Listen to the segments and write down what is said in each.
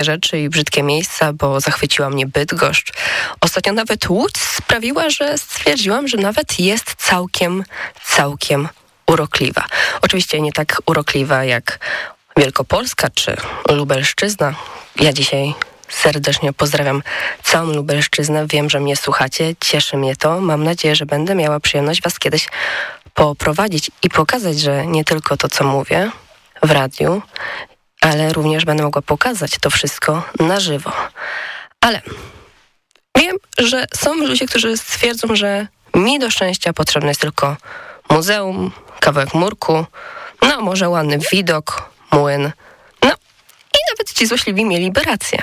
rzeczy i brzydkie miejsca, bo zachwyciła mnie Bydgoszcz. Ostatnio nawet Łódź sprawiła, że stwierdziłam, że nawet jest całkiem, całkiem urokliwa. Oczywiście nie tak urokliwa jak Wielkopolska czy Lubelszczyzna. Ja dzisiaj serdecznie pozdrawiam całą Lubelszczyznę. Wiem, że mnie słuchacie, cieszy mnie to. Mam nadzieję, że będę miała przyjemność Was kiedyś poprowadzić i pokazać, że nie tylko to, co mówię w radiu, ale również będę mogła pokazać to wszystko na żywo. Ale wiem, że są ludzie, którzy stwierdzą, że mi do szczęścia potrzebne jest tylko muzeum, kawałek murku, no może ładny widok, młyn, no i nawet ci złośliwi mieli rację.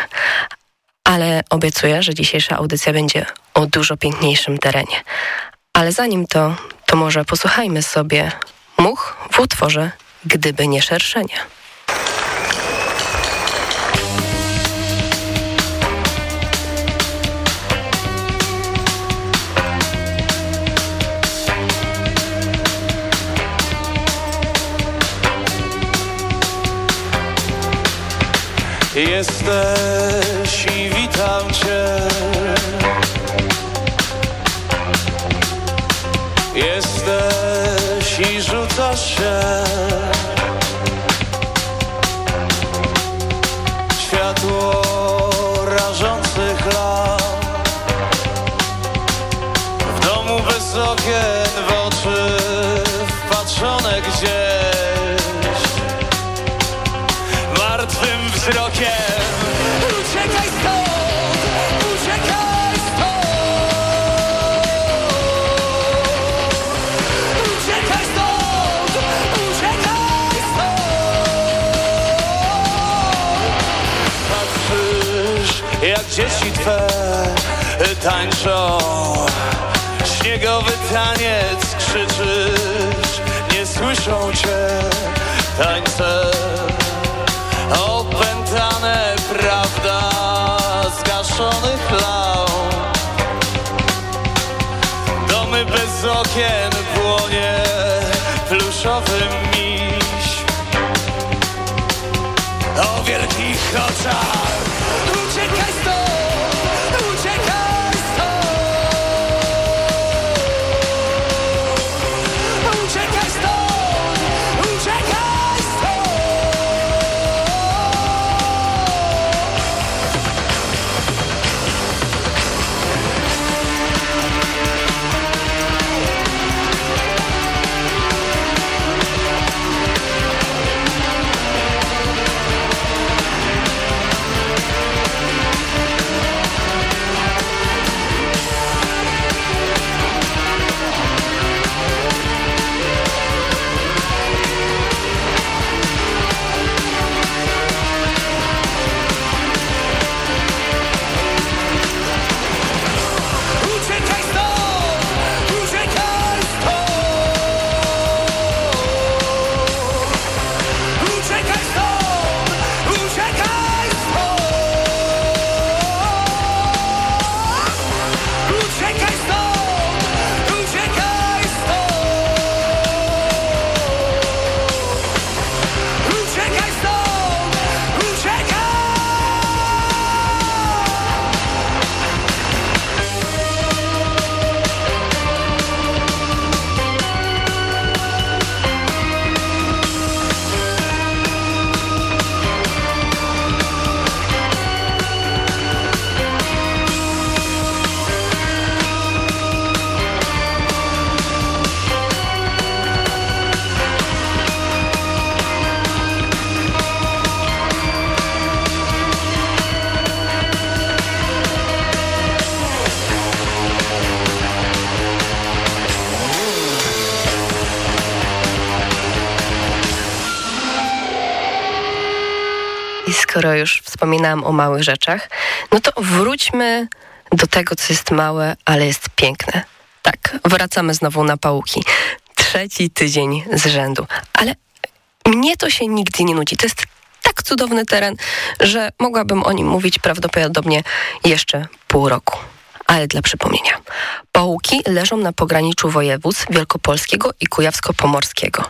Ale obiecuję, że dzisiejsza audycja będzie o dużo piękniejszym terenie. Ale zanim to, to może posłuchajmy sobie much w utworze Gdyby nie szerszenie. Jesteś jak dzieci twe tańczą Śniegowy taniec krzyczysz Nie słyszą cię tańcem Opętane prawda zgaszonych lamp Domy bez okien płonie pluszowy miś. O wielkich oczach już wspominałam o małych rzeczach, no to wróćmy do tego, co jest małe, ale jest piękne. Tak, wracamy znowu na pałuki. Trzeci tydzień z rzędu. Ale mnie to się nigdy nie nudzi. To jest tak cudowny teren, że mogłabym o nim mówić prawdopodobnie jeszcze pół roku. Ale dla przypomnienia. Pałuki leżą na pograniczu województw wielkopolskiego i kujawsko-pomorskiego.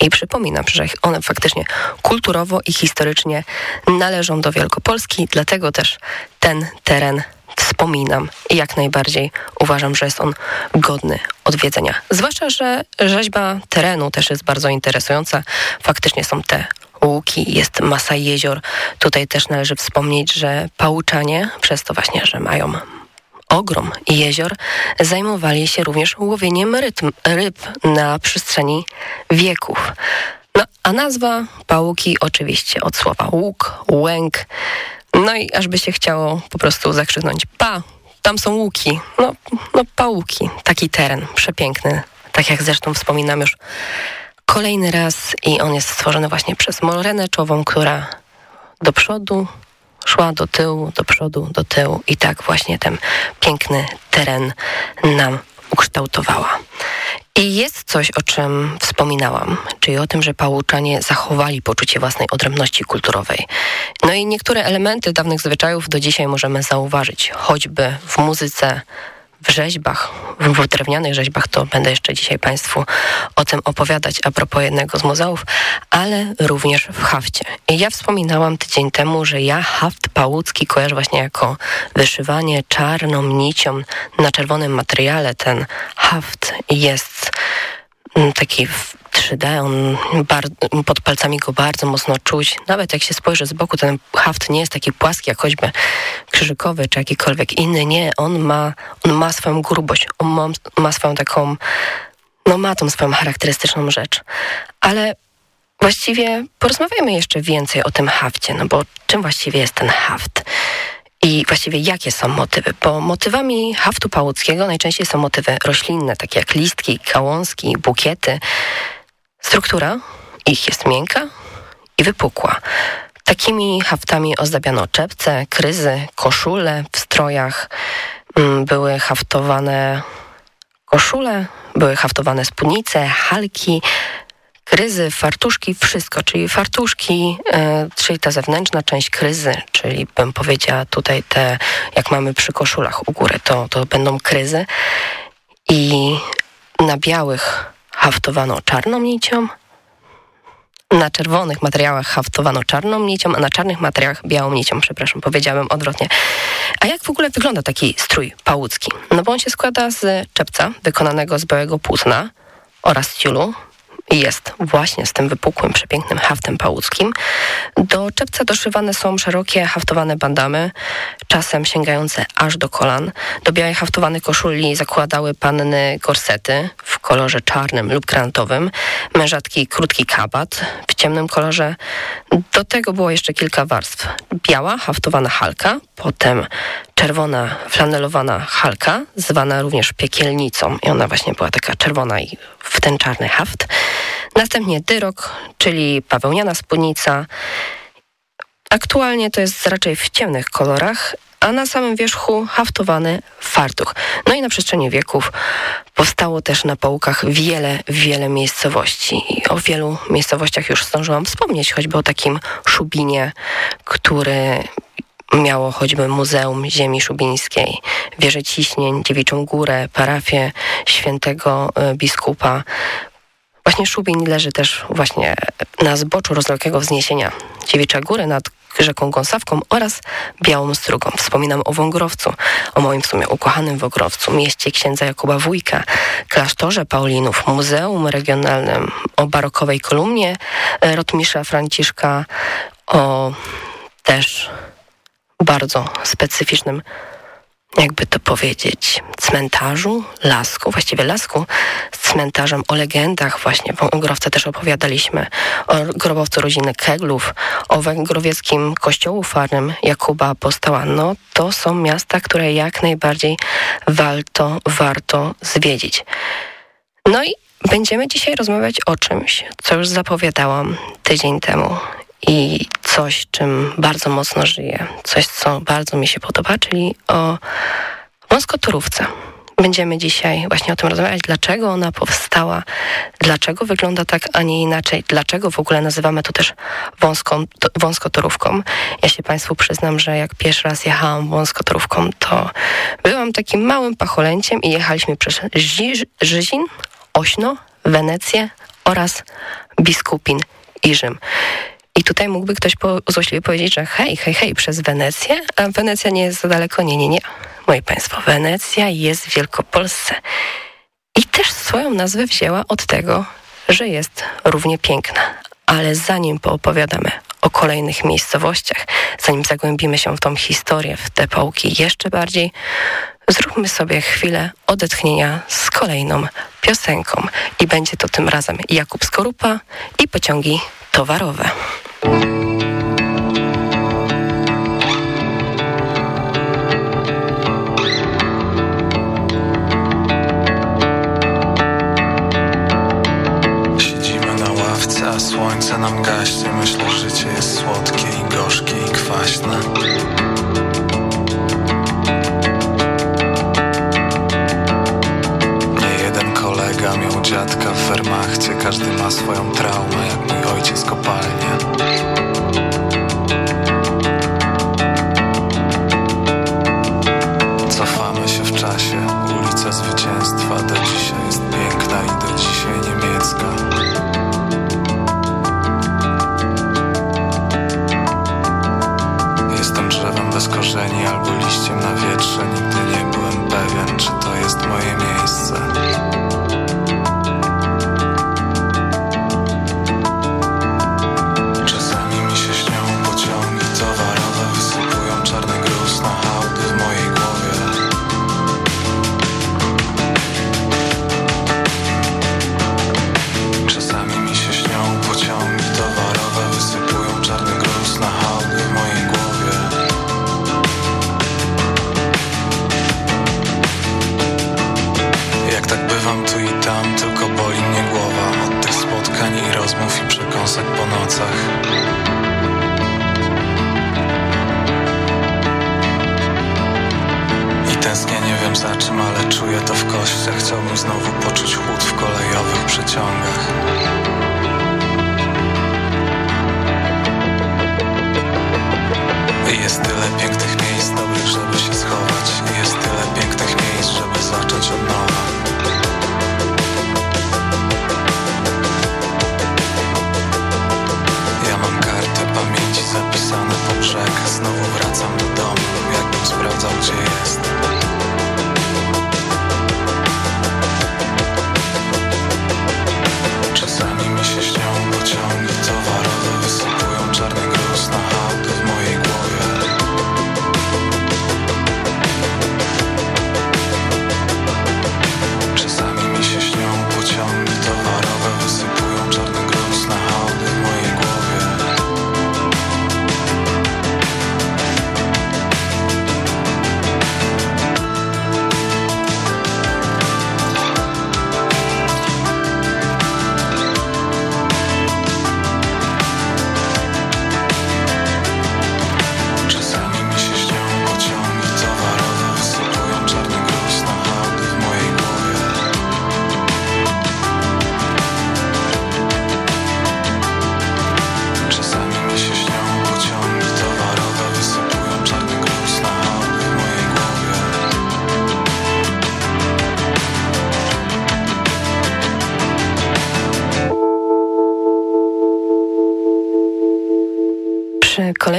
I przypominam, że one faktycznie kulturowo i historycznie należą do Wielkopolski, dlatego też ten teren wspominam i jak najbardziej uważam, że jest on godny odwiedzenia. Zwłaszcza, że rzeźba terenu też jest bardzo interesująca. Faktycznie są te łuki, jest masa jezior. Tutaj też należy wspomnieć, że Pałuczanie, przez to właśnie, że mają ogrom jezior, zajmowali się również łowieniem rytm, ryb na przestrzeni wieków. No, a nazwa Pałuki oczywiście od słowa łuk, łęk. No i aż by się chciało po prostu zakrzyknąć pa, tam są łuki. No, no pałuki, taki teren przepiękny, tak jak zresztą wspominam już kolejny raz i on jest stworzony właśnie przez Morenę która do przodu szła do tyłu, do przodu, do tyłu i tak właśnie ten piękny teren nam ukształtowała. I jest coś, o czym wspominałam, czyli o tym, że Pałuczanie zachowali poczucie własnej odrębności kulturowej. No i niektóre elementy dawnych zwyczajów do dzisiaj możemy zauważyć, choćby w muzyce, w rzeźbach, w drewnianych rzeźbach, to będę jeszcze dzisiaj Państwu o tym opowiadać a propos jednego z muzeów, ale również w hafcie. I ja wspominałam tydzień temu, że ja haft pałucki kojarzę właśnie jako wyszywanie czarną nicią na czerwonym materiale. Ten haft jest mm, taki 3D, on pod palcami go bardzo mocno czuć. Nawet jak się spojrzy z boku, ten haft nie jest taki płaski jak choćby krzyżykowy czy jakikolwiek inny. Nie, on ma, on ma swoją grubość, on ma, ma swoją taką, no ma tą swoją charakterystyczną rzecz. Ale właściwie porozmawiamy jeszcze więcej o tym hafcie, no bo czym właściwie jest ten haft? I właściwie jakie są motywy? Bo motywami haftu pałuckiego najczęściej są motywy roślinne, takie jak listki, gałązki, bukiety. Struktura ich jest miękka i wypukła. Takimi haftami ozdabiano czepce, kryzy, koszule w strojach. Mm, były haftowane koszule, były haftowane spódnice, halki, kryzy, fartuszki, wszystko, czyli fartuszki, e, czyli ta zewnętrzna część kryzy, czyli bym powiedziała tutaj te, jak mamy przy koszulach u góry, to, to będą kryzy i na białych haftowano czarną nicią, na czerwonych materiałach haftowano czarną nicią, a na czarnych materiałach białą nicią, przepraszam, powiedziałem odwrotnie. A jak w ogóle wygląda taki strój pałucki? No bo on się składa z czepca wykonanego z białego płótna oraz ciulu, jest właśnie z tym wypukłym, przepięknym haftem pałuckim. Do czepca doszywane są szerokie haftowane bandamy, czasem sięgające aż do kolan. Do białej haftowanej koszuli zakładały panny gorsety w kolorze czarnym lub granatowym, mężatki krótki kabat w ciemnym kolorze. Do tego było jeszcze kilka warstw. Biała haftowana halka, potem czerwona flanelowana halka, zwana również piekielnicą i ona właśnie była taka czerwona i w ten czarny haft. Następnie dyrok, czyli bawełniana spódnica. Aktualnie to jest raczej w ciemnych kolorach, a na samym wierzchu haftowany fartuch. No i na przestrzeni wieków powstało też na połkach wiele, wiele miejscowości. I o wielu miejscowościach już zdążyłam wspomnieć, choćby o takim Szubinie, który miało choćby Muzeum Ziemi Szubińskiej, Wieżę Ciśnień, Dziewiczą Górę, parafię świętego e, biskupa. Właśnie Szubin leży też właśnie na zboczu rozległego wzniesienia Dziewicza Góry nad rzeką Gąsawką oraz Białą Strugą. Wspominam o Wągrowcu, o moim w sumie ukochanym Wągrowcu, mieście księdza Jakuba Wójka, klasztorze Paulinów, Muzeum Regionalnym, o barokowej kolumnie e, Rotmisza Franciszka, o też bardzo specyficznym, jakby to powiedzieć, cmentarzu, lasku, właściwie lasku z cmentarzem o legendach. Właśnie w Growce też opowiadaliśmy o grobowcu rodziny Keglów, o węgrowieckim kościołu farnym Jakuba Apostoła. No to są miasta, które jak najbardziej warto, warto zwiedzić. No i będziemy dzisiaj rozmawiać o czymś, co już zapowiadałam tydzień temu i coś, czym bardzo mocno żyję, coś, co bardzo mi się podoba, czyli o wąskotorówce. Będziemy dzisiaj właśnie o tym rozmawiać, dlaczego ona powstała, dlaczego wygląda tak, a nie inaczej, dlaczego w ogóle nazywamy to też wąską, to, wąskotorówką. Ja się Państwu przyznam, że jak pierwszy raz jechałam wąskotorówką, to byłam takim małym pacholęciem i jechaliśmy przez Żyzin, Ośno, Wenecję, oraz Biskupin i Rzym. I tutaj mógłby ktoś po, złośliwie powiedzieć, że hej, hej, hej, przez Wenecję? A Wenecja nie jest za daleko. Nie, nie, nie. Moje państwo, Wenecja jest w Wielkopolsce. I też swoją nazwę wzięła od tego, że jest równie piękna. Ale zanim poopowiadamy o kolejnych miejscowościach, zanim zagłębimy się w tą historię, w te pałki jeszcze bardziej, zróbmy sobie chwilę odetchnienia z kolejną piosenką. I będzie to tym razem Jakub Skorupa i pociągi towarowe. Siedzimy na ławce, słońce nam gaśnie Myślę, życie jest słodkie i gorzkie i kwaśne dziadka w Wehrmachcie. Każdy ma swoją traumę, jak mój ojciec kopalnie Cofamy się w czasie, ulica Zwycięstwa Do dzisiaj jest piękna i do dzisiaj niemiecka. Jestem drzewem bez korzeni albo liściem na wietrze. Nigdy nie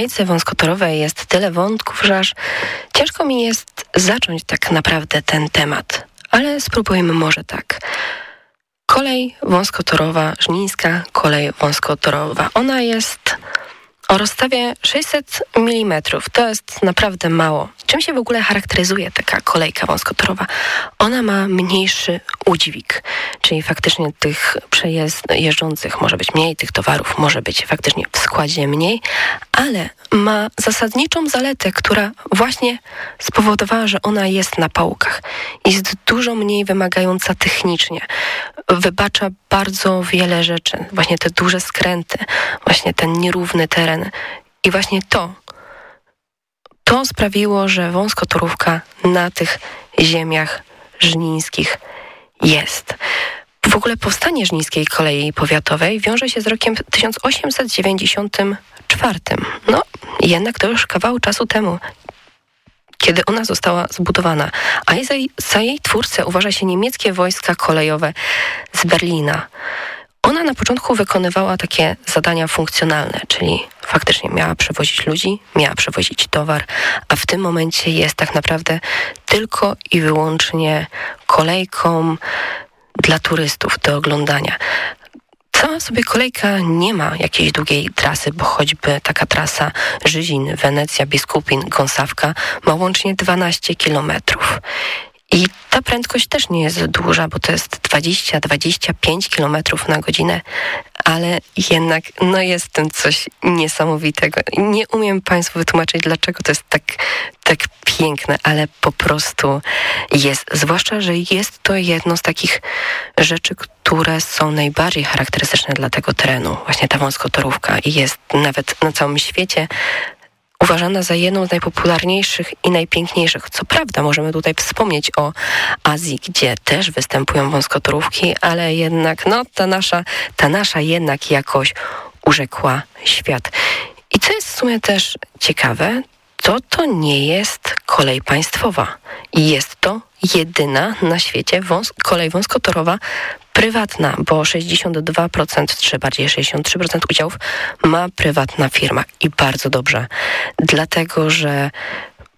Kolejce wąskotorowej jest tyle wątków, że aż ciężko mi jest zacząć tak naprawdę ten temat. Ale spróbujmy może tak. Kolej wąskotorowa, żnińska kolej wąskotorowa. Ona jest o rozstawie 600 mm. To jest naprawdę mało. Czym się w ogóle charakteryzuje taka kolejka wąskotorowa? Ona ma mniejszy udźwig, czyli faktycznie tych przejeżdżących może być mniej, tych towarów może być faktycznie w składzie mniej, ale ma zasadniczą zaletę, która właśnie spowodowała, że ona jest na pałkach. Jest dużo mniej wymagająca technicznie. Wybacza bardzo wiele rzeczy. Właśnie te duże skręty, właśnie ten nierówny teren. I właśnie to, to sprawiło, że wąskotorówka na tych ziemiach żnińskich jest. W ogóle powstanie żnińskiej kolei powiatowej wiąże się z rokiem 1894. No, jednak to już kawał czasu temu, kiedy ona została zbudowana. A za jej, za jej twórcę uważa się niemieckie wojska kolejowe z Berlina. Ona na początku wykonywała takie zadania funkcjonalne, czyli faktycznie miała przewozić ludzi, miała przewozić towar, a w tym momencie jest tak naprawdę tylko i wyłącznie kolejką dla turystów do oglądania. Sama sobie kolejka nie ma jakiejś długiej trasy, bo choćby taka trasa Żyzin, Wenecja, Biskupin, Gąsawka ma łącznie 12 kilometrów. I ta prędkość też nie jest duża, bo to jest 20-25 km na godzinę, ale jednak no jest w tym coś niesamowitego. Nie umiem Państwu wytłumaczyć, dlaczego to jest tak, tak piękne, ale po prostu jest. Zwłaszcza, że jest to jedno z takich rzeczy, które są najbardziej charakterystyczne dla tego terenu. Właśnie ta wąskotorówka i jest nawet na całym świecie uważana za jedną z najpopularniejszych i najpiękniejszych. Co prawda, możemy tutaj wspomnieć o Azji, gdzie też występują wąskotorówki, ale jednak no, ta, nasza, ta nasza jednak jakoś urzekła świat. I co jest w sumie też ciekawe, to to nie jest kolej państwowa. Jest to jedyna na świecie wąs kolej wąskotorowa prywatna, bo 62%, czy bardziej 63% udziałów ma prywatna firma i bardzo dobrze, dlatego że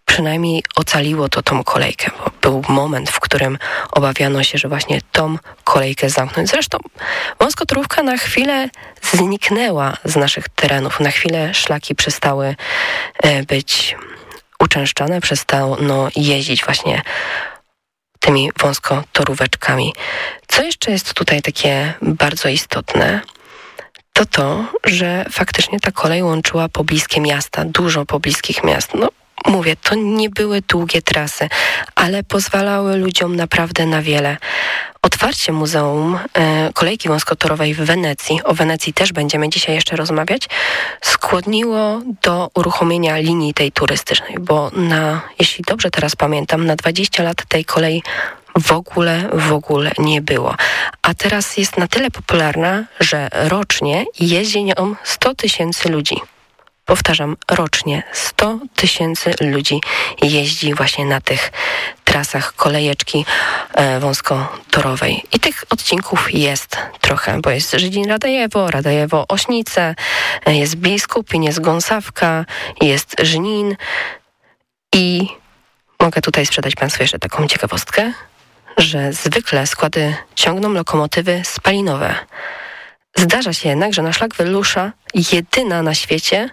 przynajmniej ocaliło to tą kolejkę, był moment, w którym obawiano się, że właśnie tą kolejkę zamknąć. Zresztą wąskotorówka na chwilę zniknęła z naszych terenów. Na chwilę szlaki przestały e, być uczęszczane, przestano jeździć właśnie tymi wąskotoróweczkami. Co jeszcze jest tutaj takie bardzo istotne, to to, że faktycznie ta kolej łączyła pobliskie miasta, dużo pobliskich miast. No, mówię, to nie były długie trasy, ale pozwalały ludziom naprawdę na wiele. Otwarcie Muzeum e, Kolejki Wąskotorowej w Wenecji, o Wenecji też będziemy dzisiaj jeszcze rozmawiać, skłoniło do uruchomienia linii tej turystycznej, bo na, jeśli dobrze teraz pamiętam, na 20 lat tej kolei w ogóle, w ogóle nie było. A teraz jest na tyle popularna, że rocznie jeździ nią 100 tysięcy ludzi. Powtarzam, rocznie 100 tysięcy ludzi jeździ właśnie na tych trasach kolejeczki e, wąskotorowej. I tych odcinków jest trochę, bo jest Żydin Radajewo, Radajewo Ośnice, e, jest Biskupin, jest Gąsawka, jest Żnin i mogę tutaj sprzedać Państwu jeszcze taką ciekawostkę, że zwykle składy ciągną lokomotywy spalinowe. Zdarza się jednak, że na szlak wyrusza jedyna na świecie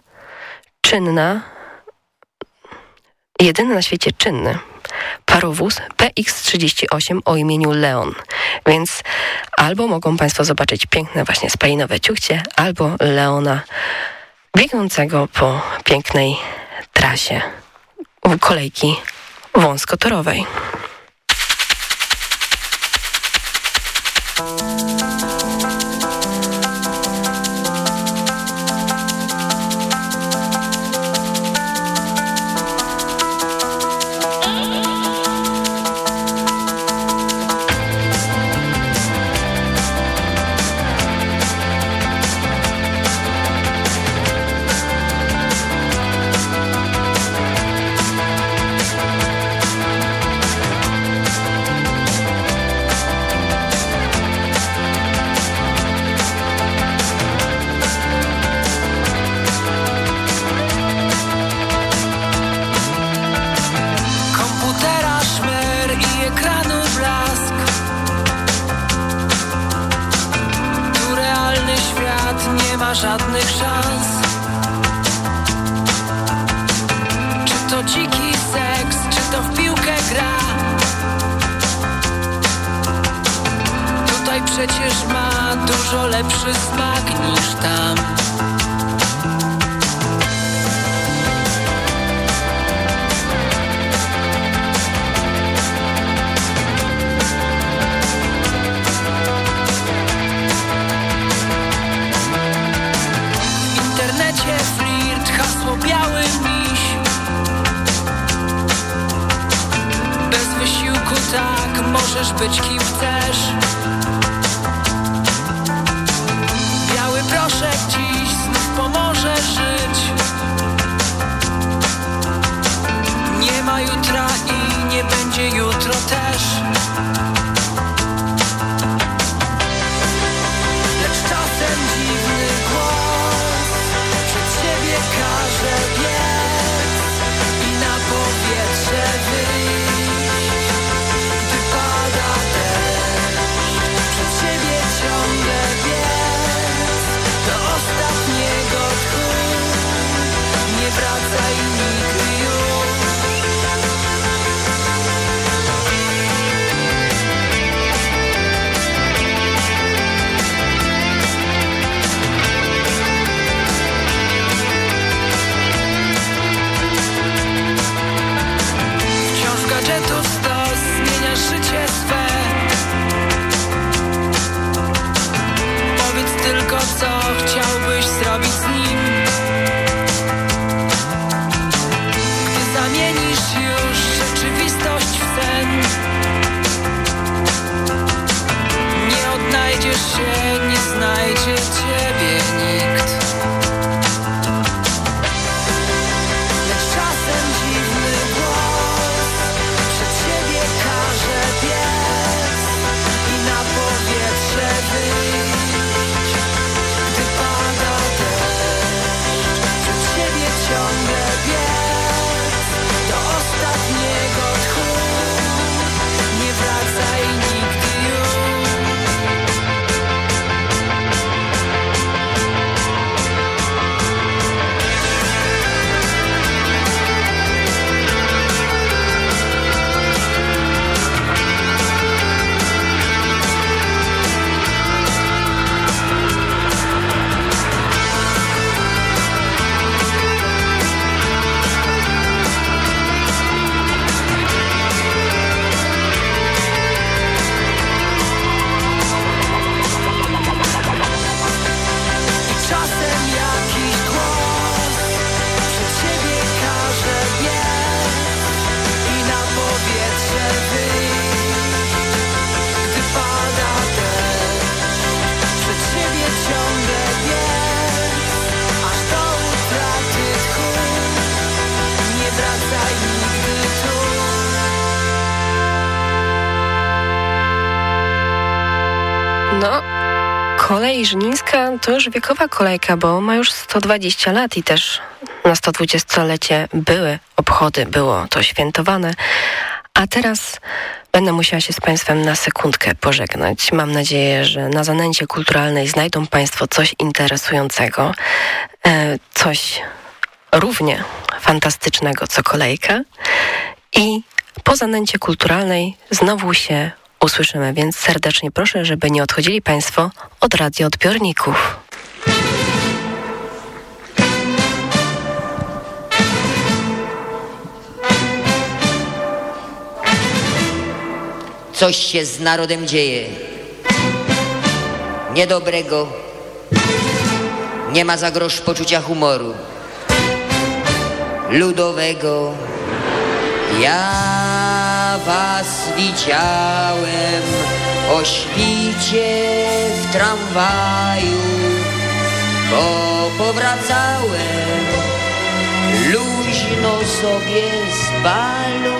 czynna, jedyny na świecie czynny parowóz PX38 o imieniu Leon. Więc albo mogą Państwo zobaczyć piękne właśnie spalinowe ciuchcie, albo Leona biegnącego po pięknej trasie kolejki wąskotorowej. Ma żadnych szans. Czy to dziki seks, czy to w piłkę gra? Tutaj przecież ma dużo lepszy smak niż tam możesz być kim chcesz. Biały proszek dziś znów pomoże żyć. Nie ma jutra i nie będzie jutro też. Lecz czasem dziwny głos Przed siebie każe biec I na powietrze wyjść. Kolej Żnińska to już wiekowa kolejka, bo ma już 120 lat i też na 120-lecie były obchody, było to świętowane. A teraz będę musiała się z Państwem na sekundkę pożegnać. Mam nadzieję, że na zanęcie kulturalnej znajdą Państwo coś interesującego, e, coś równie fantastycznego co kolejka. I po zanęcie kulturalnej znowu się usłyszymy, więc serdecznie proszę, żeby nie odchodzili Państwo od radioodbiorników. Coś się z narodem dzieje. Niedobrego. Nie ma za grosz poczucia humoru. Ludowego. Ja was widziałem o świcie w tramwaju, bo powracałem luźno sobie z balu.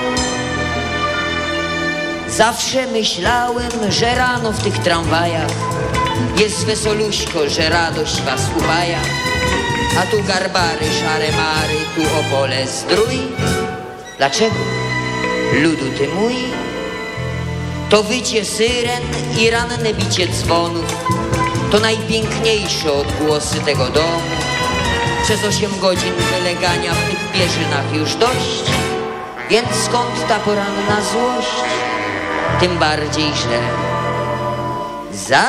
Zawsze myślałem, że rano w tych tramwajach jest wesoluśko, że radość was upaja. A tu garbary, szare mary, tu opole zdrój. Dlaczego? Ludu ty mój? To wycie syren i ranne bicie dzwonów To najpiękniejsze odgłosy tego domu Przez osiem godzin wylegania w tych pierzynach już dość Więc skąd ta poranna złość? Tym bardziej, że Za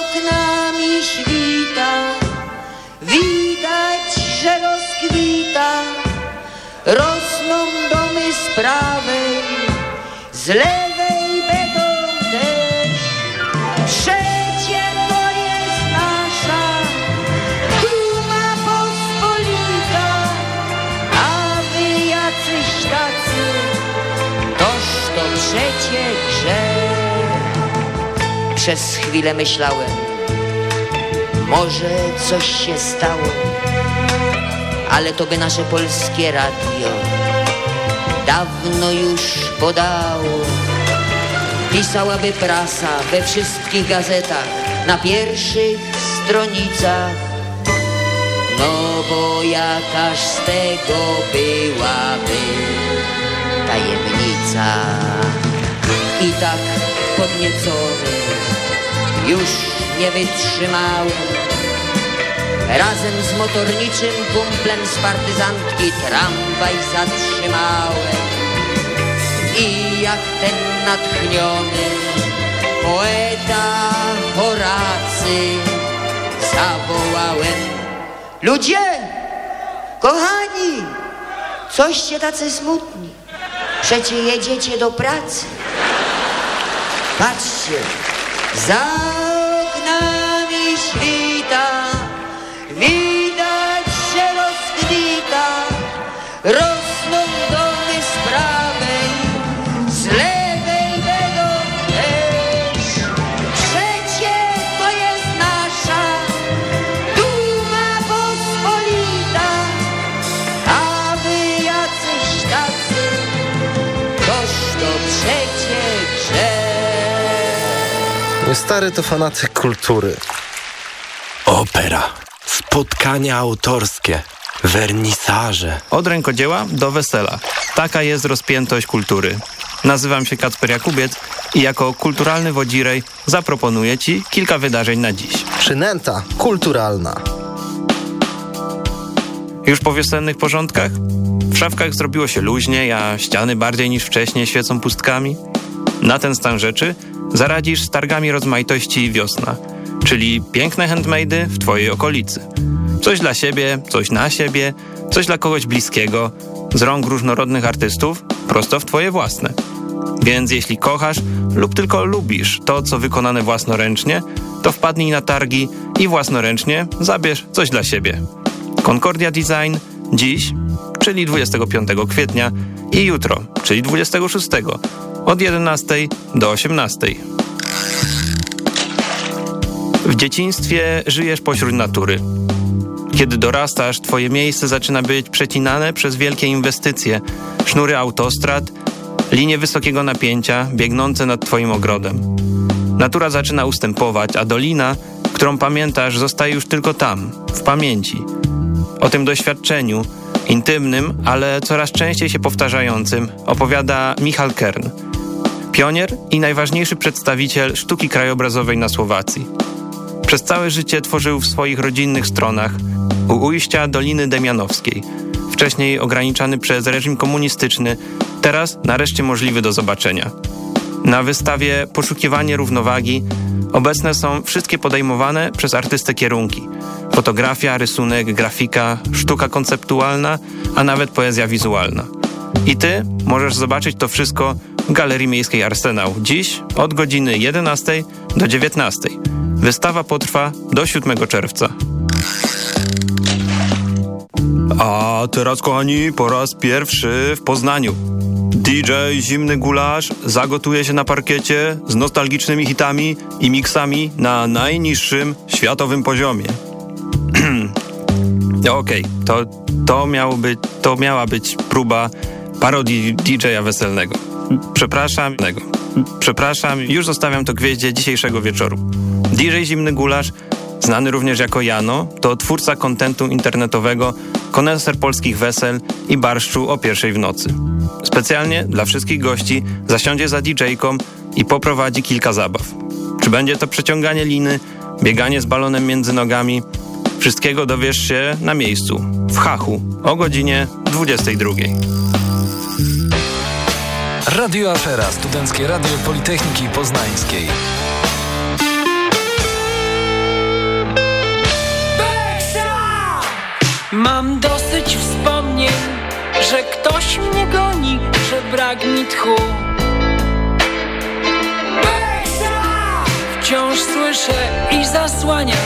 oknami świta Widać, że rozkwita Rosną domy z prawej, z lewej beton też. Przecie to jest nasza duma pospolita, a wy jacyś tacy, toż to przecie grzech. Przez chwilę myślałem, może coś się stało ale to by nasze polskie radio dawno już podało. Pisałaby prasa we wszystkich gazetach, na pierwszych stronicach. No bo jakaż z tego byłaby tajemnica. I tak podniecony już nie wytrzymałem Razem z motorniczym kumplem z partyzantki tramwaj zatrzymałem I jak ten natchniony poeta Horacy zawołałem Ludzie, kochani, coście tacy smutni, przecie jedziecie do pracy. Patrzcie, za oknami świta Widać się rozkwita, rosną domy z prawej, z lewej będą też. To jest nasza duma pospolita, a wy jacyś tacy, toż to przecie. Stary to fanatyk kultury. Opera, spotkania autorskie, wernisaże. Od rękodzieła do wesela. Taka jest rozpiętość kultury. Nazywam się Kacper Jakubiec i jako kulturalny wodzirej zaproponuję Ci kilka wydarzeń na dziś. Przynęta kulturalna. Już po wiosennych porządkach? W szafkach zrobiło się luźniej, a ściany bardziej niż wcześniej świecą pustkami. Na ten stan rzeczy zaradzisz z targami rozmaitości wiosna, czyli piękne handmade'y w Twojej okolicy. Coś dla siebie, coś na siebie, coś dla kogoś bliskiego, z rąk różnorodnych artystów, prosto w Twoje własne. Więc jeśli kochasz lub tylko lubisz to, co wykonane własnoręcznie, to wpadnij na targi i własnoręcznie zabierz coś dla siebie. Concordia Design dziś, czyli 25 kwietnia i jutro, czyli 26, od 11 do 18. W dzieciństwie żyjesz pośród natury. Kiedy dorastasz, twoje miejsce zaczyna być przecinane przez wielkie inwestycje, sznury autostrad, linie wysokiego napięcia biegnące nad twoim ogrodem. Natura zaczyna ustępować, a dolina, którą pamiętasz, zostaje już tylko tam, w pamięci. O tym doświadczeniu, intymnym, ale coraz częściej się powtarzającym, opowiada Michal Kern, pionier i najważniejszy przedstawiciel sztuki krajobrazowej na Słowacji. Przez całe życie tworzył w swoich rodzinnych stronach u ujścia Doliny Demianowskiej, wcześniej ograniczany przez reżim komunistyczny, teraz nareszcie możliwy do zobaczenia. Na wystawie Poszukiwanie równowagi obecne są wszystkie podejmowane przez artystę kierunki. Fotografia, rysunek, grafika, sztuka konceptualna, a nawet poezja wizualna. I ty możesz zobaczyć to wszystko w Galerii Miejskiej Arsenał dziś od godziny 11 do 19. Wystawa potrwa do 7 czerwca. A teraz, kochani, po raz pierwszy w Poznaniu. DJ Zimny Gulasz zagotuje się na parkiecie z nostalgicznymi hitami i miksami na najniższym światowym poziomie. Okej, okay, to, to, to miała być próba parodii DJ-a weselnego. Przepraszam, przepraszam, już zostawiam to gwieździe dzisiejszego wieczoru. DJ Zimny Gulasz, znany również jako Jano, to twórca kontentu internetowego, koneser polskich wesel i barszczu o pierwszej w nocy. Specjalnie dla wszystkich gości zasiądzie za DJ-ką i poprowadzi kilka zabaw. Czy będzie to przeciąganie liny, bieganie z balonem między nogami? Wszystkiego dowiesz się na miejscu, w Hachu, o godzinie 22. Radio Afera, Studenckie Radio Politechniki Poznańskiej. Mam dosyć wspomnień, że ktoś mnie goni, że brak mi tchu. Wciąż słyszę i zasłaniam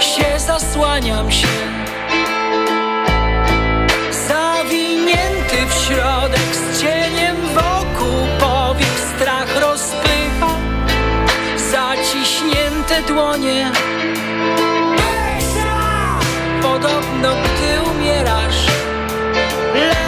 się, zasłaniam się. Zawinięty w środek z cieniem wokół powiek strach rozpycha. Zaciśnięte dłonie Love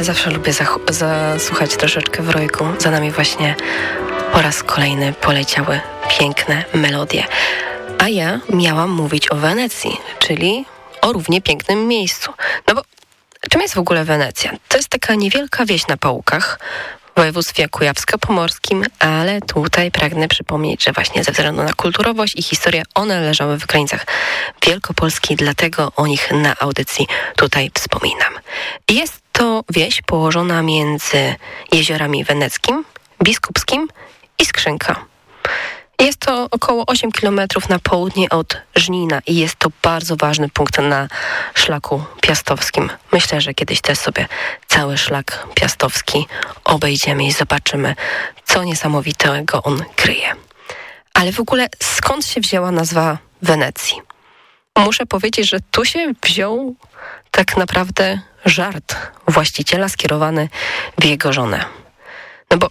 Zawsze lubię zasłuchać troszeczkę w rojku. Za nami właśnie po raz kolejny poleciały piękne melodie. A ja miałam mówić o Wenecji, czyli o równie pięknym miejscu. No bo czym jest w ogóle Wenecja? To jest taka niewielka wieś na Pałukach, w województwie kujawsko-pomorskim, ale tutaj pragnę przypomnieć, że właśnie ze względu na kulturowość i historię one leżały w granicach Wielkopolski, dlatego o nich na audycji tutaj wspominam. Jest to wieś położona między jeziorami weneckim, biskupskim i Skrzynka. Jest to około 8 km na południe od Żnina i jest to bardzo ważny punkt na szlaku piastowskim. Myślę, że kiedyś też sobie cały szlak piastowski obejdziemy i zobaczymy, co niesamowitego on kryje. Ale w ogóle skąd się wzięła nazwa Wenecji? Muszę powiedzieć, że tu się wziął tak naprawdę żart właściciela skierowany w jego żonę. No bo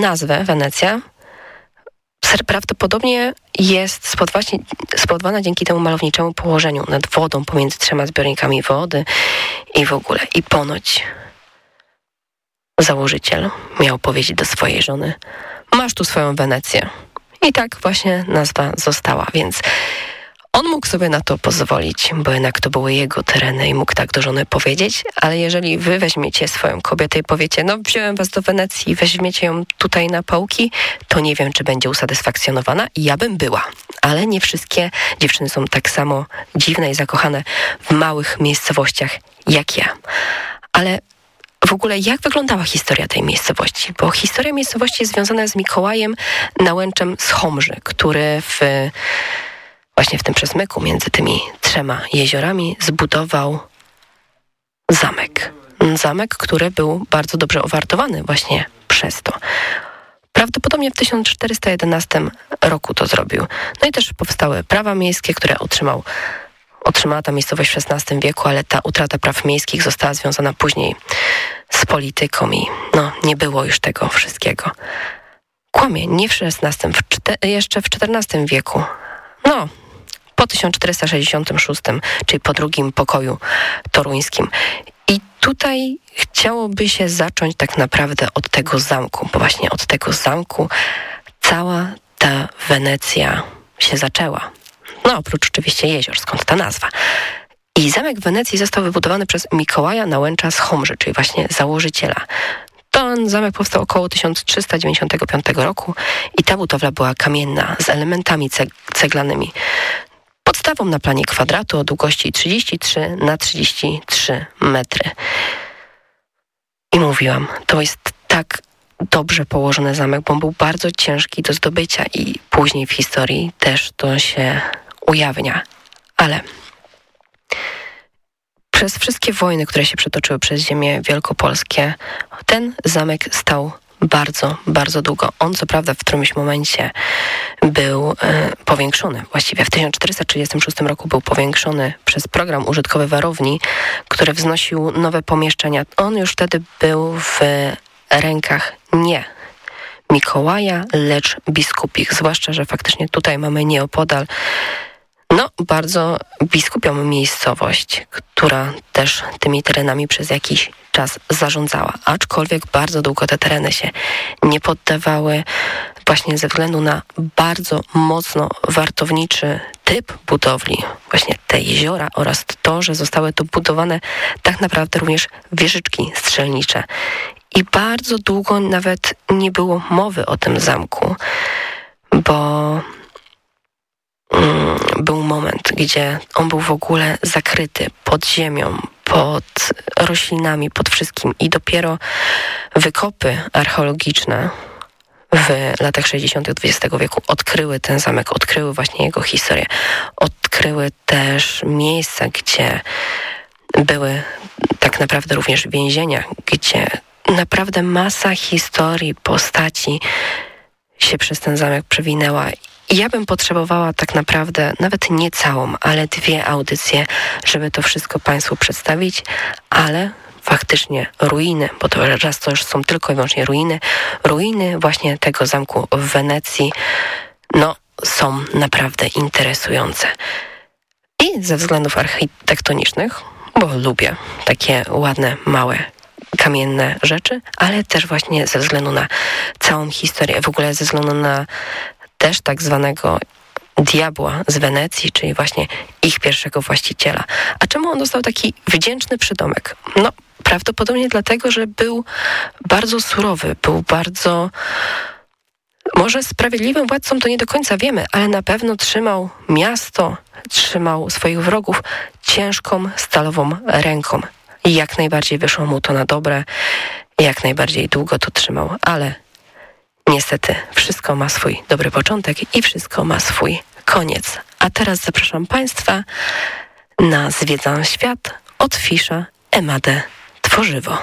nazwę Wenecja prawdopodobnie jest spowodowana dzięki temu malowniczemu położeniu nad wodą pomiędzy trzema zbiornikami wody i w ogóle. I ponoć założyciel miał powiedzieć do swojej żony masz tu swoją Wenecję. I tak właśnie nazwa została, więc on mógł sobie na to pozwolić, bo jednak to były jego tereny i mógł tak do żony powiedzieć, ale jeżeli wy weźmiecie swoją kobietę i powiecie, no wziąłem was do Wenecji weźmiecie ją tutaj na pałki, to nie wiem, czy będzie usatysfakcjonowana i ja bym była. Ale nie wszystkie dziewczyny są tak samo dziwne i zakochane w małych miejscowościach jak ja. Ale w ogóle jak wyglądała historia tej miejscowości? Bo historia miejscowości jest związana z Mikołajem Nałęczem z Chomży, który w właśnie w tym przesmyku między tymi trzema jeziorami zbudował zamek. Zamek, który był bardzo dobrze owartowany właśnie przez to. Prawdopodobnie w 1411 roku to zrobił. No i też powstały prawa miejskie, które otrzymał, otrzymała ta miejscowość w XVI wieku, ale ta utrata praw miejskich została związana później z polityką i no, nie było już tego wszystkiego. Kłamie, nie w XVI, w jeszcze w XIV wieku. No, po 1466, czyli po drugim pokoju toruńskim. I tutaj chciałoby się zacząć tak naprawdę od tego zamku, bo właśnie od tego zamku cała ta Wenecja się zaczęła. No oprócz oczywiście jezior, skąd ta nazwa. I zamek Wenecji został wybudowany przez Mikołaja Nałęcza z Chomży, czyli właśnie założyciela. Ten zamek powstał około 1395 roku i ta budowla była kamienna z elementami ceglanymi podstawą na planie kwadratu o długości 33 na 33 metry. I mówiłam, to jest tak dobrze położony zamek, bo on był bardzo ciężki do zdobycia i później w historii też to się ujawnia. Ale przez wszystkie wojny, które się przetoczyły przez ziemię wielkopolskie, ten zamek stał bardzo, bardzo długo. On co prawda w którymś momencie był e, powiększony. Właściwie w 1436 roku był powiększony przez program użytkowy warowni, który wznosił nowe pomieszczenia. On już wtedy był w rękach nie Mikołaja, lecz biskupich. Zwłaszcza, że faktycznie tutaj mamy nieopodal no, bardzo biskupią miejscowość, która też tymi terenami przez jakiś czas zarządzała. Aczkolwiek bardzo długo te tereny się nie poddawały właśnie ze względu na bardzo mocno wartowniczy typ budowli, właśnie te jeziora oraz to, że zostały tu budowane tak naprawdę również wieżyczki strzelnicze. I bardzo długo nawet nie było mowy o tym zamku, bo był moment, gdzie on był w ogóle zakryty pod ziemią, pod roślinami, pod wszystkim i dopiero wykopy archeologiczne w latach 60. XX wieku odkryły ten zamek, odkryły właśnie jego historię, odkryły też miejsca, gdzie były tak naprawdę również więzienia, gdzie naprawdę masa historii, postaci się przez ten zamek przewinęła ja bym potrzebowała tak naprawdę nawet nie całą, ale dwie audycje, żeby to wszystko Państwu przedstawić, ale faktycznie ruiny, bo to raz to już są tylko i wyłącznie ruiny, ruiny właśnie tego zamku w Wenecji, no są naprawdę interesujące. I ze względów architektonicznych bo lubię takie ładne, małe kamienne rzeczy, ale też właśnie ze względu na całą historię, w ogóle ze względu na też tak zwanego diabła z Wenecji, czyli właśnie ich pierwszego właściciela. A czemu on dostał taki wdzięczny przydomek? No, prawdopodobnie dlatego, że był bardzo surowy, był bardzo może sprawiedliwym władcą to nie do końca wiemy, ale na pewno trzymał miasto, trzymał swoich wrogów ciężką, stalową ręką. I jak najbardziej wyszło mu to na dobre, jak najbardziej długo to trzymał, ale niestety wszystko ma swój dobry początek i wszystko ma swój koniec. A teraz zapraszam Państwa na Zwiedzam Świat od Fisza Emadę Tworzywo.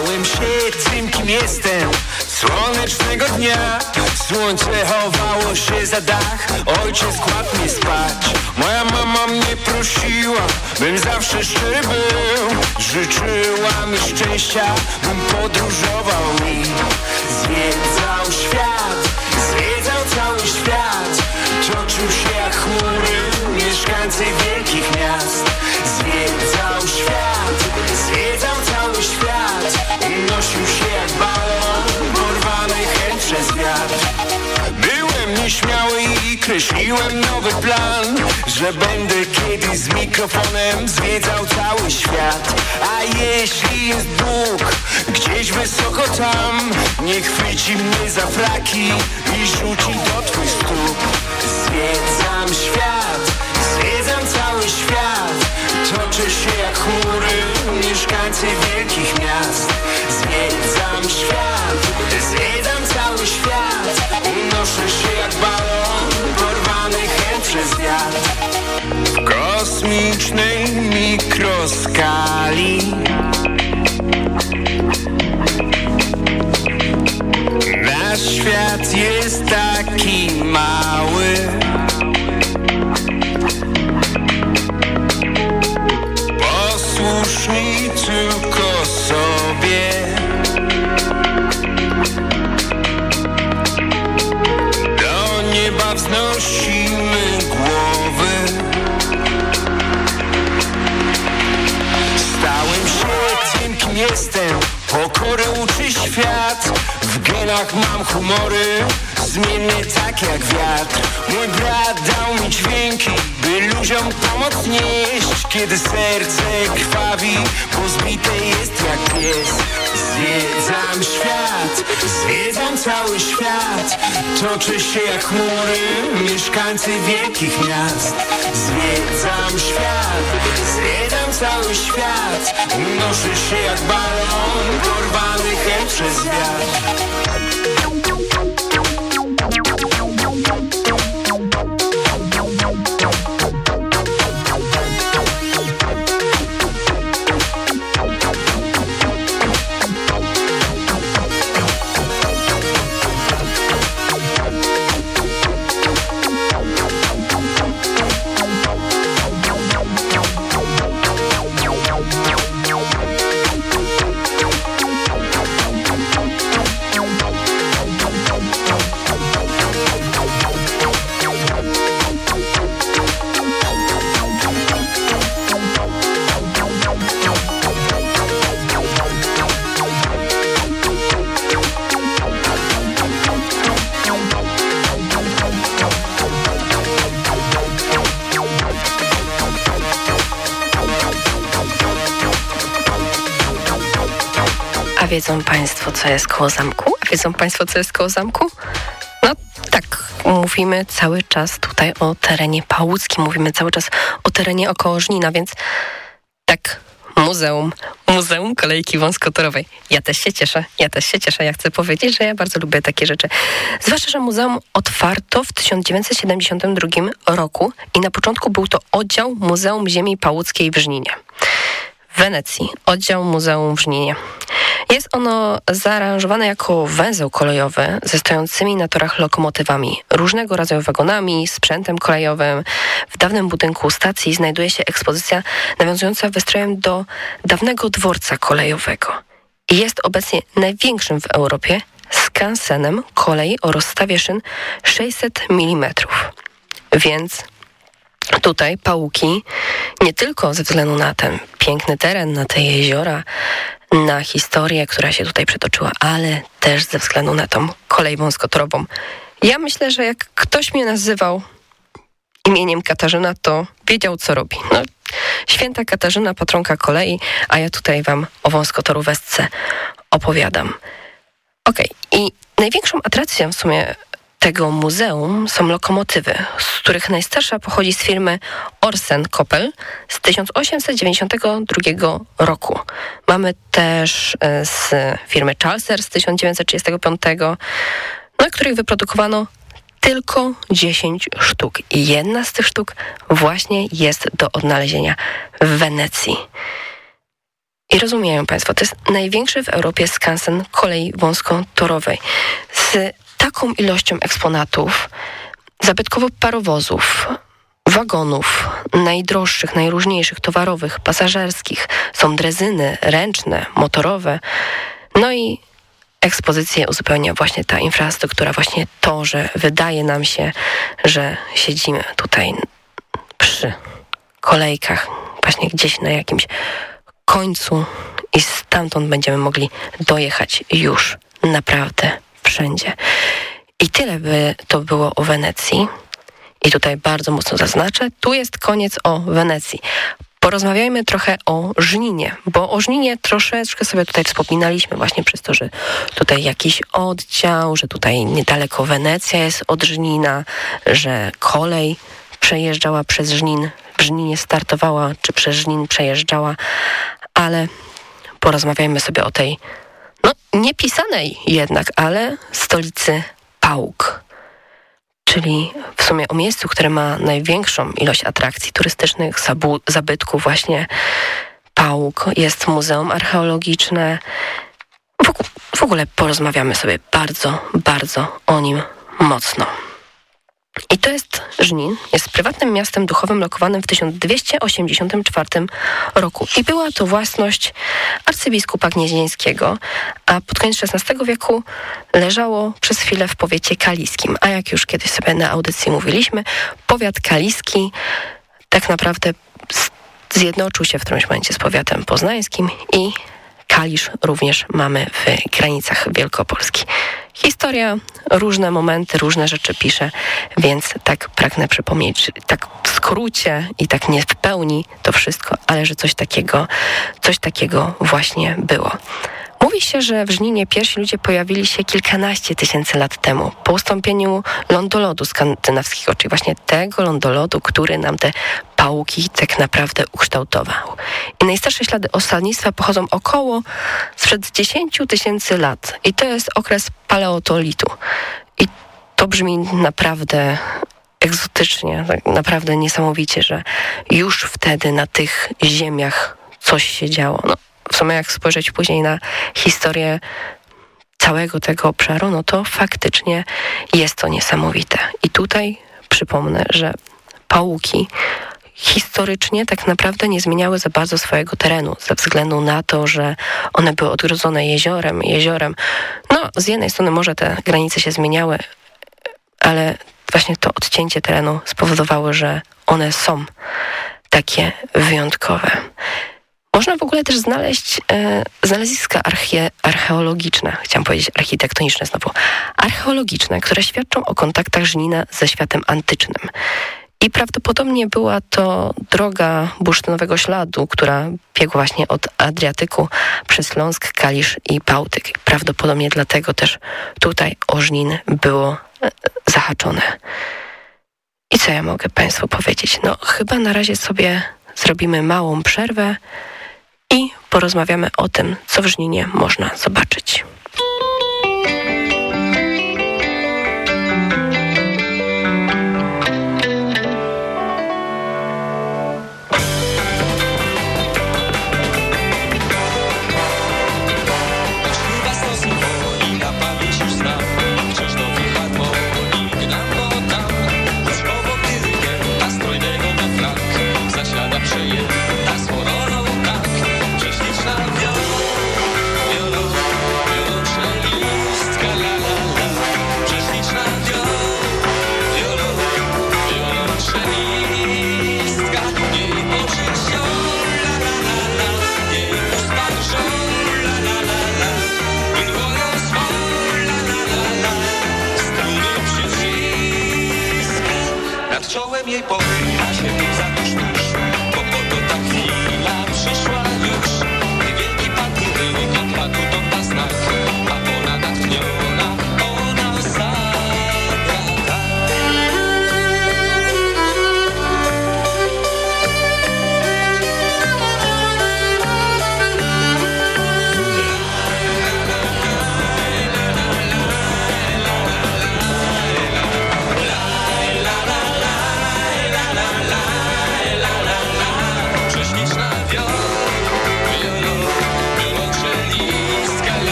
Stałem się tym, kim jestem. Słonecznego dnia. Słońce chowało się za dach. Ojciec kładł mnie spać. Moja mama mnie prosiła Bym zawsze szczery był. Życzyła mi szczęścia Bym podróżował mi Zwiedzał świat. Zwiedzał cały świat. Toczył się jak chmury Mieszkańcy wielkich miast nieśmiały i kreśliłem nowy plan Że będę kiedyś z mikrofonem zwiedzał cały świat. A jeśli jest Bóg gdzieś wysoko tam Nie chwyci mnie za fraki i rzuci do twych stóp. Zwiedzam świat, zwiedzam cały świat. Toczę się jak chmury, mieszkańcy wielkich miast. Zwiedzam świat, zwiedzam cały świat Unoszę się jak balon, porwany chęt przez wiatr. W kosmicznej mikroskali. Nasz świat jest taki mały. Posłuszni W genach mam humory Zmiennie tak jak wiatr. Mój brat dał mi dźwięki By ludziom pomoc nieść. Kiedy serce krwawi Bo zbite jest jak pies. Zwiedzam świat Zwiedzam cały świat. Toczę się jak chmury Mieszkańcy wielkich miast. Zwiedzam świat Zwiedzam cały świat. Unoszę się jak balon Porwany chęt przez wiatr wiedzą Państwo, co jest koło zamku? A wiedzą Państwo, co jest koło zamku? No tak, mówimy cały czas tutaj o terenie pałuckim, mówimy cały czas o terenie około Żnina, więc tak, muzeum, Muzeum Kolejki Wąskotorowej. Ja też się cieszę, ja też się cieszę. Ja chcę powiedzieć, że ja bardzo lubię takie rzeczy. Zwłaszcza, że muzeum otwarto w 1972 roku i na początku był to oddział Muzeum Ziemi Pałuckiej w Żninie. Wenecji, oddział Muzeum w Żninie. Jest ono zaaranżowane jako węzeł kolejowy ze stojącymi na torach lokomotywami, różnego rodzaju wagonami, sprzętem kolejowym. W dawnym budynku stacji znajduje się ekspozycja nawiązująca wystrojem do dawnego dworca kolejowego. Jest obecnie największym w Europie skansenem kolei o rozstawie szyn 600 mm. Więc tutaj pałuki nie tylko ze względu na ten piękny teren, na te jeziora, na historię, która się tutaj przetoczyła, ale też ze względu na tą kolej wąskotorową. Ja myślę, że jak ktoś mnie nazywał imieniem Katarzyna, to wiedział, co robi. No, święta Katarzyna, patronka kolei, a ja tutaj wam o wąskotorówce opowiadam. Okej, okay. i największą atrakcją w sumie tego muzeum są lokomotywy, z których najstarsza pochodzi z firmy Orsen Koppel z 1892 roku. Mamy też e, z firmy Chalser z 1935, na których wyprodukowano tylko 10 sztuk. I jedna z tych sztuk właśnie jest do odnalezienia w Wenecji. I rozumieją Państwo, to jest największy w Europie skansen kolei wąskotorowej z taką ilością eksponatów, zabytkowo-parowozów, wagonów, najdroższych, najróżniejszych, towarowych, pasażerskich. Są drezyny ręczne, motorowe. No i ekspozycję uzupełnia właśnie ta infrastruktura, właśnie to, że wydaje nam się, że siedzimy tutaj przy kolejkach, właśnie gdzieś na jakimś końcu i stamtąd będziemy mogli dojechać już naprawdę wszędzie. I tyle by to było o Wenecji. I tutaj bardzo mocno zaznaczę, tu jest koniec o Wenecji. Porozmawiajmy trochę o Żninie, bo o Żninie troszeczkę sobie tutaj wspominaliśmy właśnie przez to, że tutaj jakiś oddział, że tutaj niedaleko Wenecja jest od Żnina, że kolej przejeżdżała przez Żnin, w Żninie startowała, czy przez Żnin przejeżdżała, ale porozmawiajmy sobie o tej, niepisanej jednak, ale stolicy Pałuk czyli w sumie o miejscu, które ma największą ilość atrakcji turystycznych, zabytków, właśnie Pałuk. Jest muzeum archeologiczne. W ogóle porozmawiamy sobie bardzo, bardzo o nim mocno. I to jest Żnin, jest prywatnym miastem duchowym lokowanym w 1284 roku. I była to własność arcybiskupa gnieźnieńskiego, a pod koniec XVI wieku leżało przez chwilę w powiecie kaliskim. A jak już kiedyś sobie na audycji mówiliśmy, powiat kaliski tak naprawdę zjednoczył się w którymś momencie z powiatem poznańskim i Kalisz również mamy w granicach Wielkopolski. Historia, różne momenty, różne rzeczy pisze, więc tak pragnę przypomnieć, tak w skrócie i tak nie w pełni to wszystko, ale że coś takiego, coś takiego właśnie było. Mówi się, że w Żninie pierwsi ludzie pojawili się kilkanaście tysięcy lat temu, po ustąpieniu lądolodu skandynawskiego, czyli właśnie tego lądolodu, który nam te pałki tak naprawdę ukształtował. I najstarsze ślady osadnictwa pochodzą około sprzed 10 tysięcy lat. I to jest okres paleotolitu. I to brzmi naprawdę egzotycznie, tak naprawdę niesamowicie, że już wtedy na tych ziemiach coś się działo. No, w sumie jak spojrzeć później na historię całego tego obszaru, no to faktycznie jest to niesamowite. I tutaj przypomnę, że pałuki historycznie tak naprawdę nie zmieniały za bardzo swojego terenu, ze względu na to, że one były odgrodzone jeziorem, jeziorem. No, z jednej strony może te granice się zmieniały, ale właśnie to odcięcie terenu spowodowało, że one są takie wyjątkowe. Można w ogóle też znaleźć e, znaleziska arche, archeologiczne, chciałam powiedzieć architektoniczne znowu, archeologiczne, które świadczą o kontaktach Żnina ze światem antycznym. I prawdopodobnie była to droga bursztynowego śladu, która biegła właśnie od Adriatyku przez Śląsk, Kalisz i Bałtyk. Prawdopodobnie dlatego też tutaj Ożnin było e, zahaczone. I co ja mogę Państwu powiedzieć? No chyba na razie sobie zrobimy małą przerwę i porozmawiamy o tym, co w Żninie można zobaczyć.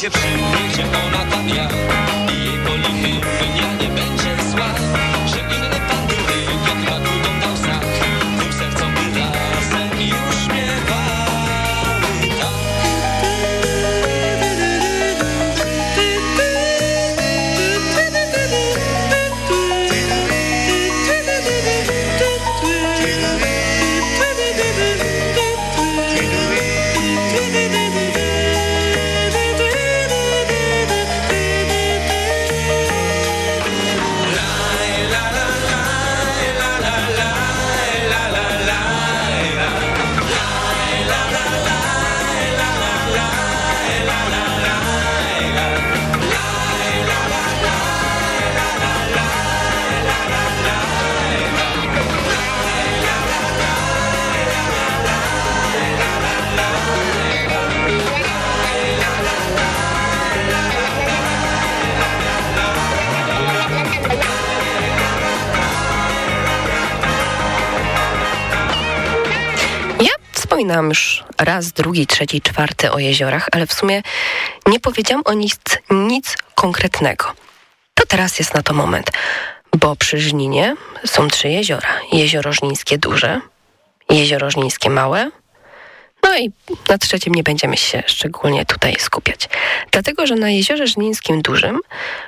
Ona będzie przy mnie, gdzie ona tam ja I jej polichymnia wspominałam już raz, drugi, trzeci, czwarty o jeziorach, ale w sumie nie powiedziałam o nic, nic konkretnego. To teraz jest na to moment, bo przy Żninie są trzy jeziora. Jezioro Żnińskie duże, jezioro Żnińskie małe, no i na trzecim nie będziemy się szczególnie tutaj skupiać. Dlatego, że na jeziorze Żnińskim dużym,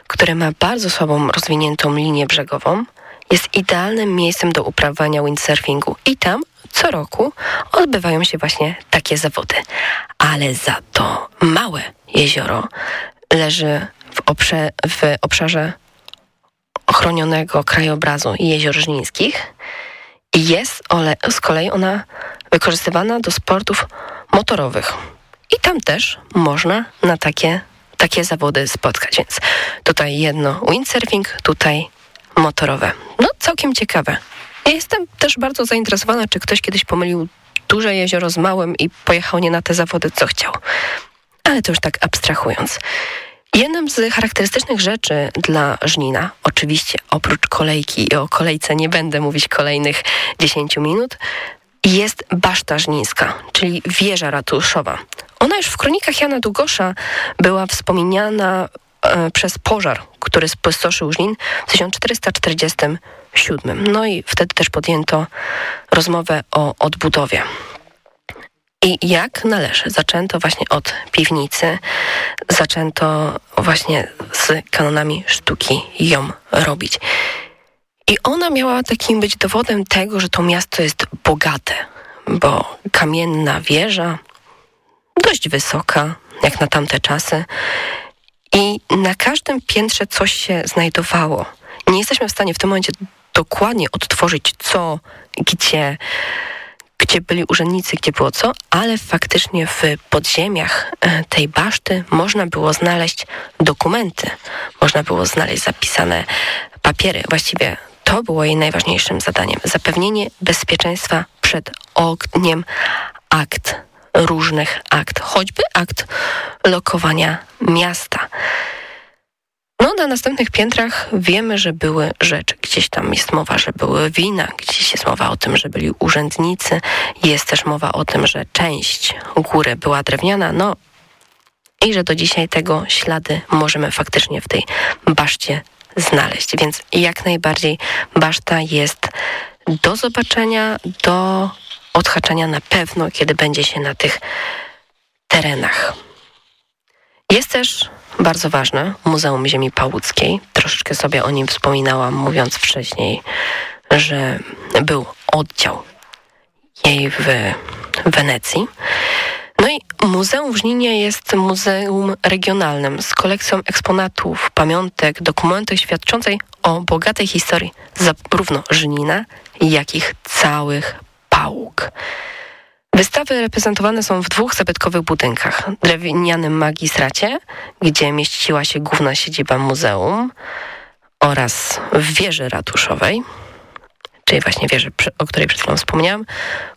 które ma bardzo słabą rozwiniętą linię brzegową, jest idealnym miejscem do uprawiania windsurfingu i tam co roku odbywają się właśnie takie zawody. Ale za to małe jezioro leży w, w obszarze ochronionego krajobrazu jezior żnińskich i jest ole, z kolei ona wykorzystywana do sportów motorowych. I tam też można na takie, takie zawody spotkać. Więc tutaj jedno windsurfing, tutaj motorowe. No całkiem ciekawe. Ja jestem też bardzo zainteresowana, czy ktoś kiedyś pomylił duże jezioro z małym i pojechał nie na te zawody, co chciał. Ale to już tak abstrahując. Jednym z charakterystycznych rzeczy dla Żnina, oczywiście oprócz kolejki i o kolejce nie będę mówić kolejnych 10 minut, jest baszta żnińska, czyli wieża ratuszowa. Ona już w kronikach Jana Długosza była wspomniana e, przez pożar, który spustoszył Żnin w 1447. No i wtedy też podjęto rozmowę o odbudowie. I jak należy? Zaczęto właśnie od piwnicy, zaczęto właśnie z kanonami sztuki ją robić. I ona miała takim być dowodem tego, że to miasto jest bogate, bo kamienna wieża, dość wysoka, jak na tamte czasy, i na każdym piętrze coś się znajdowało. Nie jesteśmy w stanie w tym momencie dokładnie odtworzyć co, gdzie, gdzie byli urzędnicy, gdzie było co, ale faktycznie w podziemiach e, tej baszty można było znaleźć dokumenty, można było znaleźć zapisane papiery. Właściwie to było jej najważniejszym zadaniem. Zapewnienie bezpieczeństwa przed ogniem akt, różnych akt, choćby akt lokowania miasta. No, na następnych piętrach wiemy, że były rzeczy. Gdzieś tam jest mowa, że były wina, gdzieś jest mowa o tym, że byli urzędnicy. Jest też mowa o tym, że część góry była drewniana. No i że do dzisiaj tego ślady możemy faktycznie w tej baszcie znaleźć. Więc jak najbardziej baszta jest do zobaczenia, do odhaczenia na pewno, kiedy będzie się na tych terenach. Jest też bardzo ważne Muzeum Ziemi Pałuckiej. Troszeczkę sobie o nim wspominałam, mówiąc wcześniej, że był oddział jej w Wenecji. No i Muzeum w Żninie jest muzeum regionalnym z kolekcją eksponatów, pamiątek, dokumentów świadczącej o bogatej historii zarówno Żnina, jak i całych pałuk. Wystawy reprezentowane są w dwóch zabytkowych budynkach. Drewnianym magistracie, gdzie mieściła się główna siedziba muzeum oraz w wieży ratuszowej, czyli właśnie wieży, o której przed chwilą wspomniałam,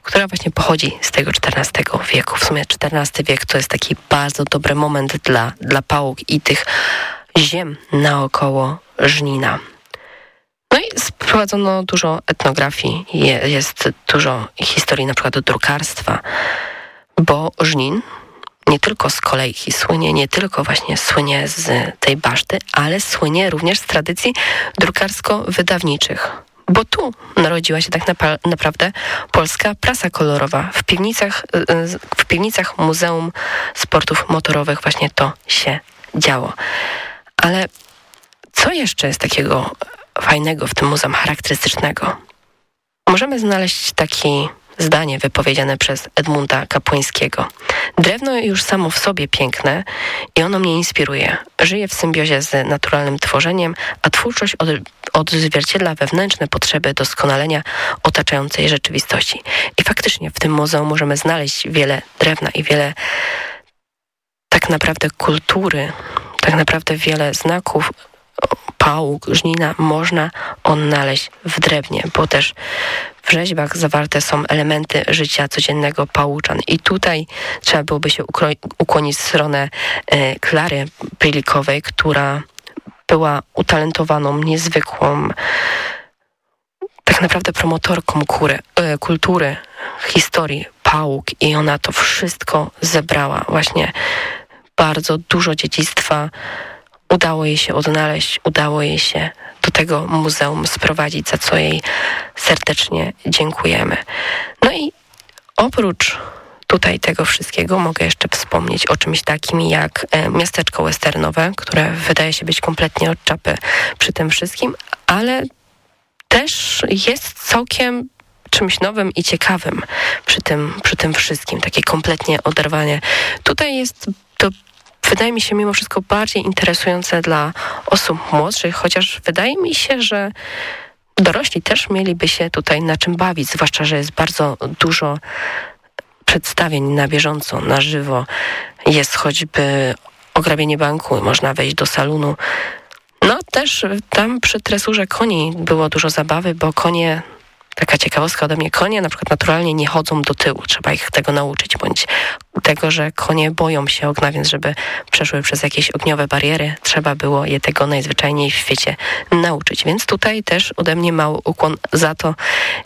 która właśnie pochodzi z tego XIV wieku. W sumie XIV wiek to jest taki bardzo dobry moment dla, dla pałuk i tych ziem naokoło Żnina. No i sprowadzono dużo etnografii, jest dużo historii na przykład drukarstwa, bo Żnin nie tylko z kolejki słynie, nie tylko właśnie słynie z tej baszty, ale słynie również z tradycji drukarsko-wydawniczych. Bo tu narodziła się tak naprawdę polska prasa kolorowa. W piwnicach, w piwnicach Muzeum Sportów Motorowych właśnie to się działo. Ale co jeszcze jest takiego fajnego w tym muzeum, charakterystycznego. Możemy znaleźć takie zdanie wypowiedziane przez Edmunda Kapłańskiego. Drewno już samo w sobie piękne i ono mnie inspiruje. Żyje w symbiozie z naturalnym tworzeniem, a twórczość od, odzwierciedla wewnętrzne potrzeby doskonalenia otaczającej rzeczywistości. I faktycznie w tym muzeum możemy znaleźć wiele drewna i wiele tak naprawdę kultury, tak naprawdę wiele znaków pałuk, żnina można odnaleźć w drewnie, bo też w rzeźbach zawarte są elementy życia codziennego pałuczan. I tutaj trzeba byłoby się ukłonić w stronę e, Klary Pylikowej, która była utalentowaną, niezwykłą, tak naprawdę promotorką kury, e, kultury, historii pałuk i ona to wszystko zebrała. Właśnie bardzo dużo dziedzictwa udało jej się odnaleźć, udało jej się do tego muzeum sprowadzić, za co jej serdecznie dziękujemy. No i oprócz tutaj tego wszystkiego mogę jeszcze wspomnieć o czymś takim jak e, miasteczko westernowe, które wydaje się być kompletnie od czapy przy tym wszystkim, ale też jest całkiem czymś nowym i ciekawym przy tym, przy tym wszystkim, takie kompletnie oderwanie. Tutaj jest wydaje mi się mimo wszystko bardziej interesujące dla osób młodszych, chociaż wydaje mi się, że dorośli też mieliby się tutaj na czym bawić, zwłaszcza, że jest bardzo dużo przedstawień na bieżąco, na żywo. Jest choćby ograbienie banku, można wejść do salonu. No też tam przy tresurze koni było dużo zabawy, bo konie taka ciekawostka ode mnie, konie na przykład naturalnie nie chodzą do tyłu, trzeba ich tego nauczyć, bądź tego, że konie boją się ognia, więc żeby przeszły przez jakieś ogniowe bariery, trzeba było je tego najzwyczajniej w świecie nauczyć. Więc tutaj też ode mnie mały ukłon za to,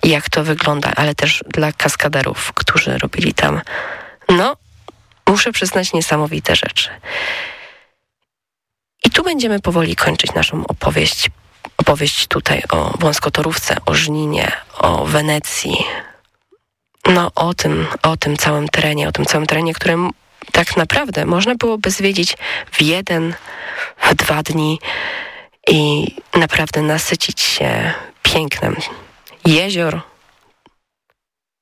jak to wygląda, ale też dla kaskaderów, którzy robili tam, no, muszę przyznać, niesamowite rzeczy. I tu będziemy powoli kończyć naszą opowieść opowieść tutaj o wąskotorówce, o Żninie, o Wenecji. No o tym, o tym całym terenie, o tym całym terenie, którym tak naprawdę można byłoby zwiedzić w jeden, w dwa dni i naprawdę nasycić się pięknem jezior,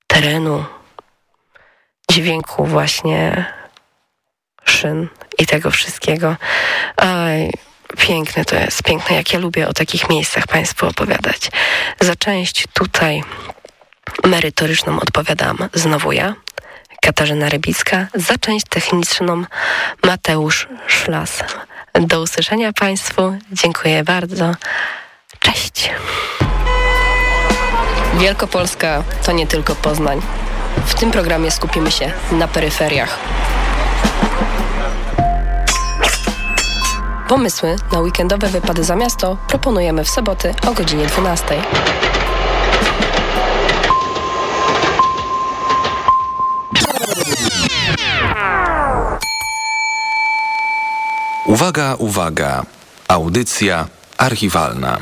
terenu, dźwięku właśnie szyn i tego wszystkiego. Piękne to jest, piękne, jak ja lubię o takich miejscach Państwu opowiadać. Za część tutaj merytoryczną odpowiadam znowu ja, Katarzyna Rybicka, za część techniczną Mateusz Szlas. Do usłyszenia Państwu, dziękuję bardzo, cześć. Wielkopolska to nie tylko Poznań. W tym programie skupimy się na peryferiach. Pomysły na weekendowe wypady za miasto proponujemy w soboty o godzinie 12. Uwaga, uwaga. Audycja archiwalna.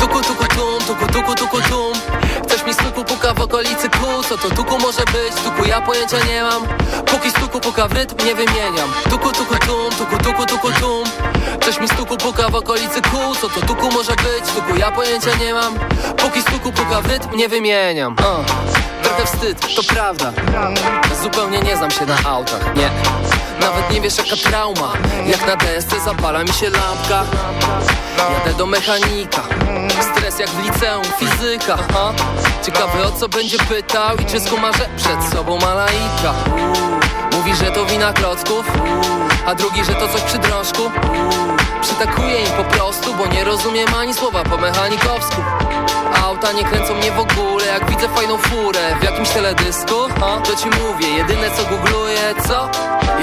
Tuku, tuku, tum, tuku, tuku, tuku, tum. Coś mi stuku puka w okolicy kół, co to tuku może być? Tuku ja pojęcia nie mam Póki stuku puka w rytm nie wymieniam Tuku tuku tum, tuku tuku tuku tum Coś mi stuku puka w okolicy kół Co to tuku może być? Tuku ja pojęcia nie mam Póki stuku puka w rytm nie wymieniam uh. Trochę wstyd, to prawda Zupełnie nie znam się na autach, nie Nawet nie wiesz jaka trauma. Jak na desce zapala mi się lampka. Jadę do mechanika. Stres jak w liceum, fizyka. Ha? Ciekawy o co będzie pytał I czy skuma, że przed sobą ma laika. Mówi, że to wina klocków A drugi, że to coś przy drążku. Przytakuję im po prostu Bo nie rozumiem ani słowa po mechanikowsku Auta nie kręcą mnie w ogóle Jak widzę fajną furę w jakimś teledysku ha? To ci mówię, jedyne co googluję, co?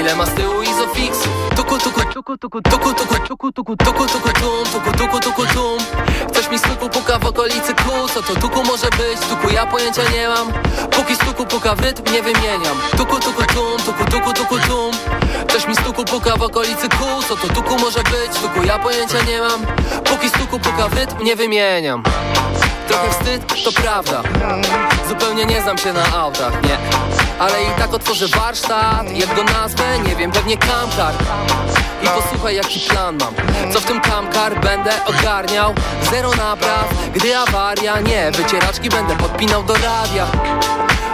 Ile ma z tyłu izofixu? Tuku tuku tuku tuku tuku tuku tuku tuku tuku tuku tum tuku tuku tuku tum Coś mi stuku puka w okolicy kół Co to tuku może być? Tuku ja pojęcia nie mam Póki stuku puka w rytm nie wymieniam Tuku tuku tum tuku tuku tuku tum Coś mi stuku puka w okolicy kół Co to tuku może być? Tuku ja pojęcia nie mam Póki stuku puka w rytm nie wymieniam Trochę wstyd, to prawda. Zupełnie nie znam się na autach, nie. Ale i tak otworzę warsztat Jak go nazwę, nie wiem, pewnie Kamkar. I posłuchaj jaki plan mam. Co w tym Kamkar będę ogarniał? Zero napraw, gdy awaria Nie, wycieraczki będę podpinał do radia.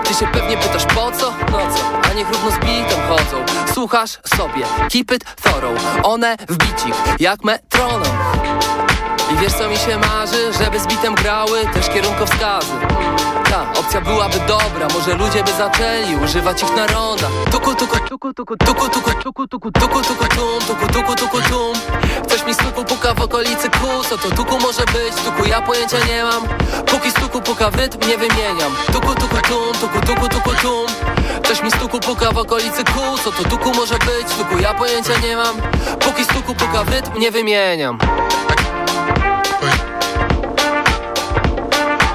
Ty się pewnie pytasz po co? No co? A niech równo z bitem chodzą. Słuchasz sobie, keep it thorough. One w bicik, jak metronom i wiesz co mi się marzy? Żeby z bitem grały też kierunkowskazy Ta opcja byłaby dobra Może ludzie by zaczęli używać ich na ronda Tuku tuku tuku tuku tuku tuku tuku tuku tuku tuku tum tuku tuku tuku tum Coś mi stuku puka w okolicy kół Co to tuku może być? Tuku ja pojęcia nie mam Póki stuku puka w rytm nie wymieniam Tuku tuku tum tuku tuku tuku tum Coś mi stuku puka w okolicy kół Co to tuku może być? Tuku ja pojęcia nie mam Póki stuku puka w rytm nie wymieniam